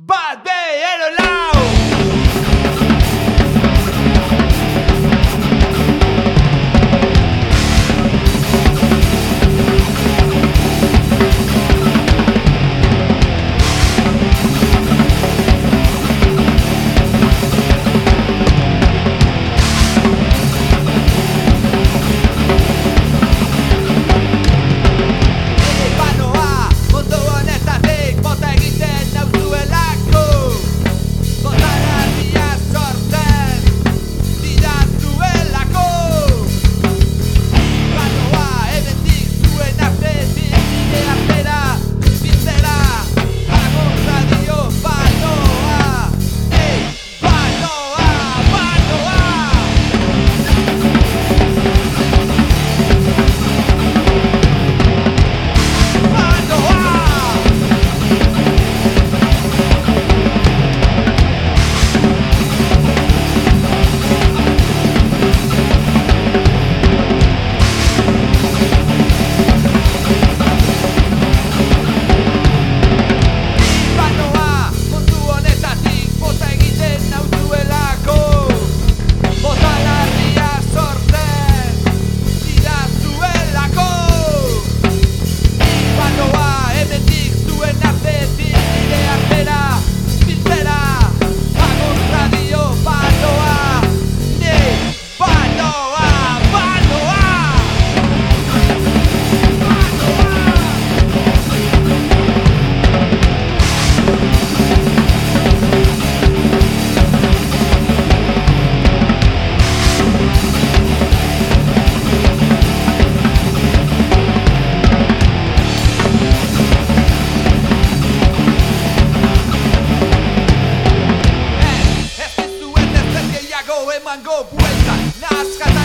Bad Bay le Lao man go vuelta, nazca